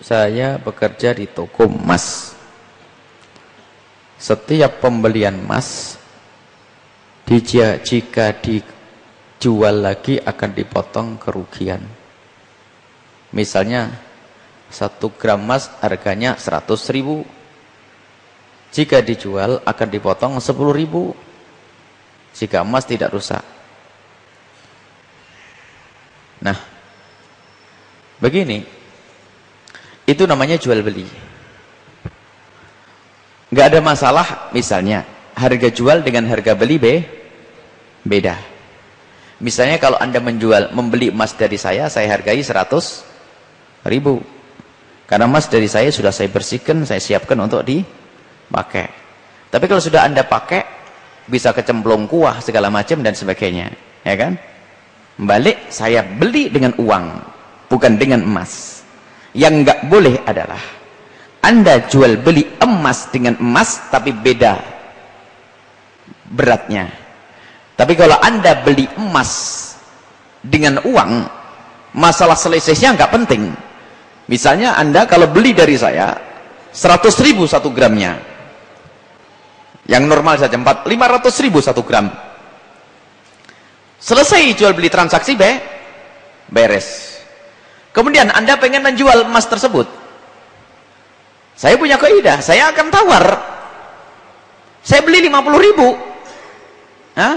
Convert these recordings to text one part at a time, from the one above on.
saya bekerja di toko emas. Setiap pembelian emas jika dijual lagi akan dipotong kerugian. Misalnya satu gram emas harganya 100 ribu. Jika dijual akan dipotong 10 ribu. Jika emas tidak rusak. Nah, begini, itu namanya jual beli. Nggak ada masalah misalnya harga jual dengan harga beli be, beda. Misalnya kalau anda menjual, membeli emas dari saya, saya hargai 100 ribu. Karena emas dari saya sudah saya bersihkan, saya siapkan untuk dipakai. Tapi kalau sudah anda pakai, bisa kecemplung kuah segala macam dan sebagainya. Ya kan? Balik, saya beli dengan uang, bukan dengan emas. Yang nggak boleh adalah Anda jual beli emas dengan emas tapi beda beratnya. Tapi kalau Anda beli emas dengan uang, masalah selisihnya nggak penting. Misalnya Anda kalau beli dari saya 100 ribu satu gramnya. Yang normal saja 4, 500 ribu satu gram. Selesai jual beli transaksi be, beres. Kemudian Anda pengen menjual emas tersebut. Saya punya kaidah, saya akan tawar. Saya beli 50 ribu. Hah?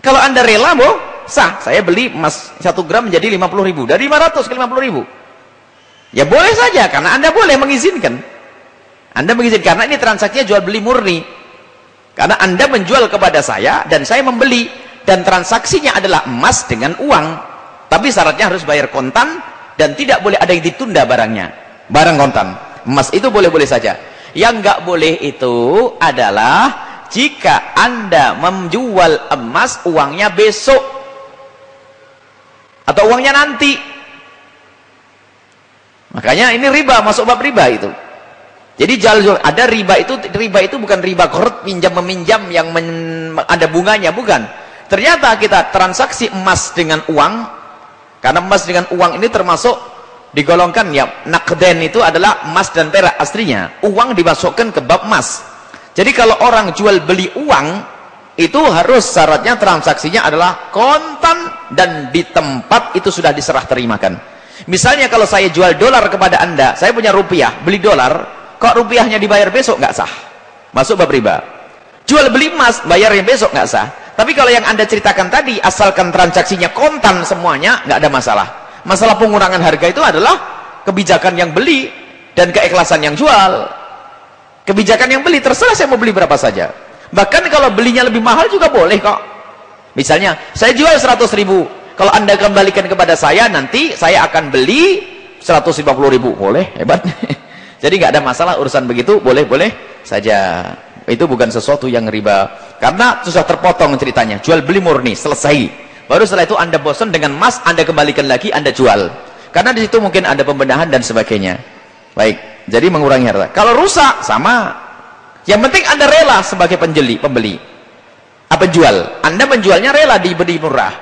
Kalau Anda rela, boh, sah. Saya beli emas 1 gram menjadi 50 ribu. Dari 500 ke 50 ribu. Ya boleh saja, karena Anda boleh mengizinkan. Anda mengizinkan, karena ini transaksinya jual beli murni. Karena Anda menjual kepada saya, dan saya membeli. Dan transaksinya adalah emas dengan uang. Tapi syaratnya harus bayar kontan dan tidak boleh ada yang ditunda barangnya. Barang kontan. Emas itu boleh-boleh saja. Yang nggak boleh itu adalah jika anda menjual emas uangnya besok. Atau uangnya nanti. Makanya ini riba masuk bab riba itu. Jadi jual ada riba itu riba itu bukan riba korut pinjam meminjam yang men, ada bunganya bukan. Ternyata kita transaksi emas dengan uang karena emas dengan uang ini termasuk digolongkan ya nakden itu adalah emas dan perak aslinya. Uang dimasukkan ke bab emas. Jadi kalau orang jual beli uang itu harus syaratnya transaksinya adalah kontan dan di tempat itu sudah diserah terimakan. Misalnya kalau saya jual dolar kepada anda, saya punya rupiah, beli dolar, kok rupiahnya dibayar besok nggak sah, masuk bab riba. Jual beli emas, bayar yang besok nggak sah. Tapi kalau yang anda ceritakan tadi, asalkan transaksinya kontan semuanya, nggak ada masalah. Masalah pengurangan harga itu adalah kebijakan yang beli dan keikhlasan yang jual. Kebijakan yang beli, terserah saya mau beli berapa saja. Bahkan kalau belinya lebih mahal juga boleh kok. Misalnya, saya jual 100 ribu. Kalau anda kembalikan kepada saya, nanti saya akan beli 150 ribu. Boleh, hebat. Jadi nggak ada masalah urusan begitu, boleh-boleh saja itu bukan sesuatu yang riba karena sudah terpotong ceritanya. Jual beli murni selesai. Baru setelah itu anda bosan dengan emas anda kembalikan lagi anda jual. Karena di situ mungkin ada pembenahan dan sebagainya. Baik jadi mengurangi harta. Kalau rusak sama. Yang penting anda rela sebagai penjeli pembeli. Apa jual anda menjualnya rela diberi murah.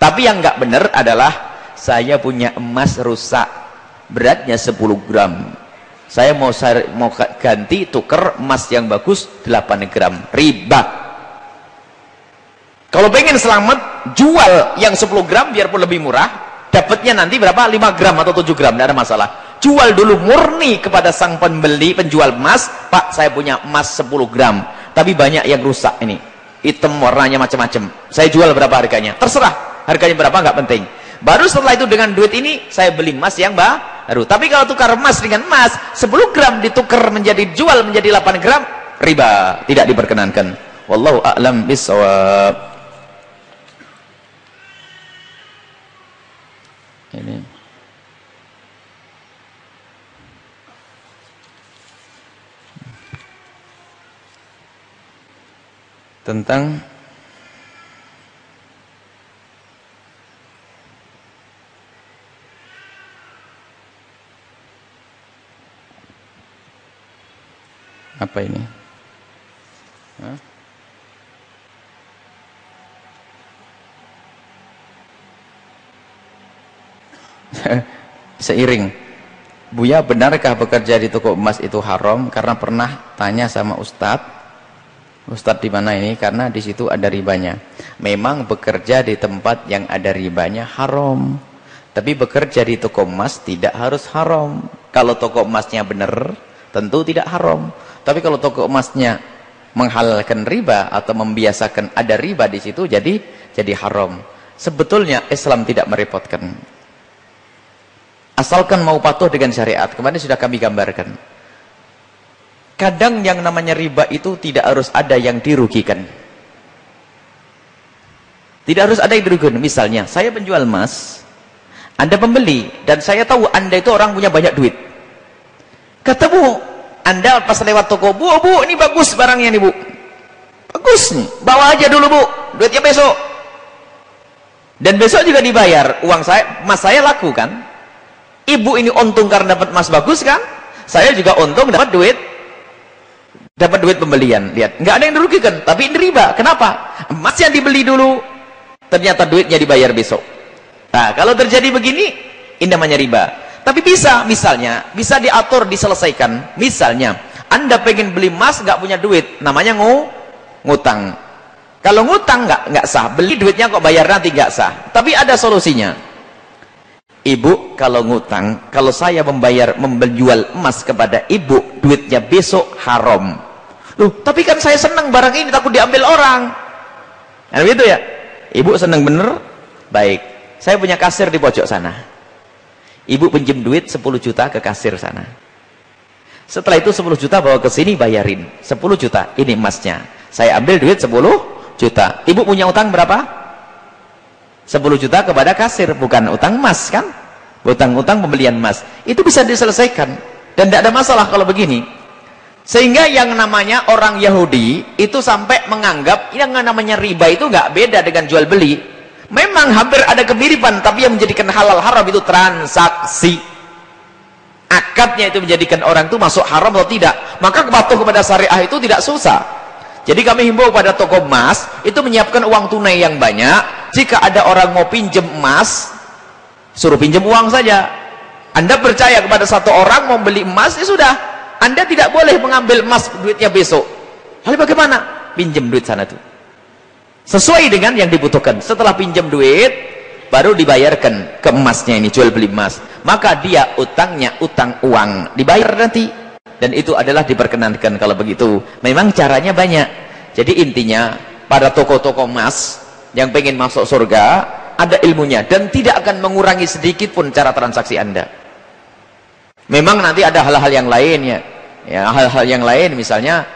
Tapi yang nggak benar adalah saya punya emas rusak. Beratnya 10 gram saya mau mau ganti tuker emas yang bagus 8 gram. Riba. Kalau pengen selamat jual yang 10 gram biarpun lebih murah. Dapatnya nanti berapa? 5 gram atau 7 gram tidak ada masalah. Jual dulu murni kepada sang pembeli penjual emas. Pak saya punya emas 10 gram. Tapi banyak yang rusak ini. Hitam warnanya macam-macam. Saya jual berapa harganya? Terserah. Harganya berapa? Nggak penting. Baru setelah itu dengan duit ini saya beli emas yang baru tapi kalau tukar emas dengan emas 10 gram ditukar menjadi jual menjadi 8 gram riba. Tidak diperkenankan. Wallahu a'lam bisawab ini. Tentang apa ini? Seiring. Buya benarkah bekerja di toko emas itu haram? Karena pernah tanya sama ustadz. Ustadz di mana ini? Karena di situ ada ribanya. Memang bekerja di tempat yang ada ribanya haram. Tapi bekerja di toko emas tidak harus haram. Kalau toko emasnya benar tentu tidak haram tapi kalau toko emasnya menghalalkan riba atau membiasakan ada riba di situ jadi jadi haram sebetulnya Islam tidak merepotkan Asalkan mau patuh dengan syariat. Kemarin sudah kami gambarkan. Kadang yang namanya riba itu tidak harus ada yang dirugikan. Tidak harus ada yang dirugikan. Misalnya, saya penjual emas, Anda pembeli, dan saya tahu Anda itu orang punya banyak duit. Kata Bu, Anda pas lewat toko, Bu, Bu, ini bagus barangnya nih Bu. Bagus nih, bawa aja dulu Bu, duitnya besok. Dan besok juga dibayar, uang saya, emas saya laku kan? Ibu ini untung karena dapat emas bagus kan? Saya juga untung dapat duit dapat duit pembelian. Lihat, nggak ada yang dirugikan, tapi ini riba. Kenapa? Emas yang dibeli dulu, ternyata duitnya dibayar besok. Nah, kalau terjadi begini, ini namanya riba. Tapi bisa, misalnya, bisa diatur, diselesaikan. Misalnya, Anda pengen beli emas, nggak punya duit, namanya ngu, ngutang. Kalau ngutang nggak nggak sah, beli duitnya kok bayar nanti nggak sah. Tapi ada solusinya. Ibu kalau ngutang, kalau saya membayar menjual emas kepada ibu, duitnya besok haram. Loh, tapi kan saya senang barang ini takut diambil orang. Kan begitu ya? Ibu senang bener? Baik. Saya punya kasir di pojok sana. Ibu pinjam duit 10 juta ke kasir sana. Setelah itu 10 juta bawa ke sini bayarin. 10 juta, ini emasnya. Saya ambil duit 10 juta. Ibu punya utang berapa? 10 juta kepada kasir bukan utang emas kan utang-utang pembelian emas itu bisa diselesaikan dan tidak ada masalah kalau begini sehingga yang namanya orang Yahudi itu sampai menganggap yang namanya riba itu nggak beda dengan jual beli memang hampir ada kemiripan tapi yang menjadikan halal haram itu transaksi akadnya itu menjadikan orang itu masuk haram atau tidak maka patuh kepada syariah itu tidak susah jadi kami himbau pada toko emas itu menyiapkan uang tunai yang banyak. Jika ada orang mau pinjam emas, suruh pinjam uang saja. Anda percaya kepada satu orang mau beli emas, ya sudah. Anda tidak boleh mengambil emas duitnya besok. Lalu bagaimana? Pinjam duit sana tuh. Sesuai dengan yang dibutuhkan. Setelah pinjam duit, baru dibayarkan ke emasnya ini, jual beli emas. Maka dia utangnya utang uang. Dibayar nanti dan itu adalah diperkenankan kalau begitu memang caranya banyak jadi intinya pada toko-toko emas yang pengen masuk surga ada ilmunya dan tidak akan mengurangi sedikit pun cara transaksi anda memang nanti ada hal-hal yang lain ya ya hal-hal yang lain misalnya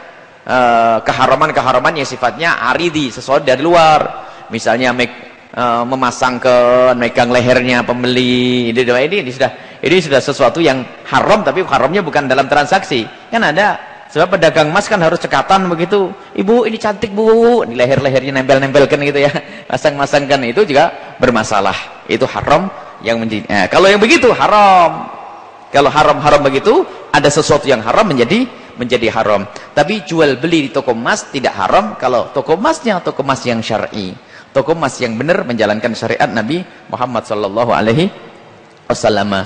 eh, keharaman-keharaman yang sifatnya aridi sesuatu dari luar. Misalnya make, uh, memasangkan megang lehernya pembeli ini, ini, ini sudah ini sudah sesuatu yang haram tapi haramnya bukan dalam transaksi. Kan ada sebab pedagang emas kan harus cekatan begitu. Ibu ini cantik bu. Di leher-lehernya nempel-nempelkan gitu ya. Masang-masangkan itu juga bermasalah. Itu haram yang menjadi eh, kalau yang begitu haram. Kalau haram-haram begitu ada sesuatu yang haram menjadi menjadi haram. Tapi jual beli di toko emas tidak haram kalau toko emasnya toko emas yang syar'i. Toko emas yang benar menjalankan syariat Nabi Muhammad sallallahu alaihi wasallam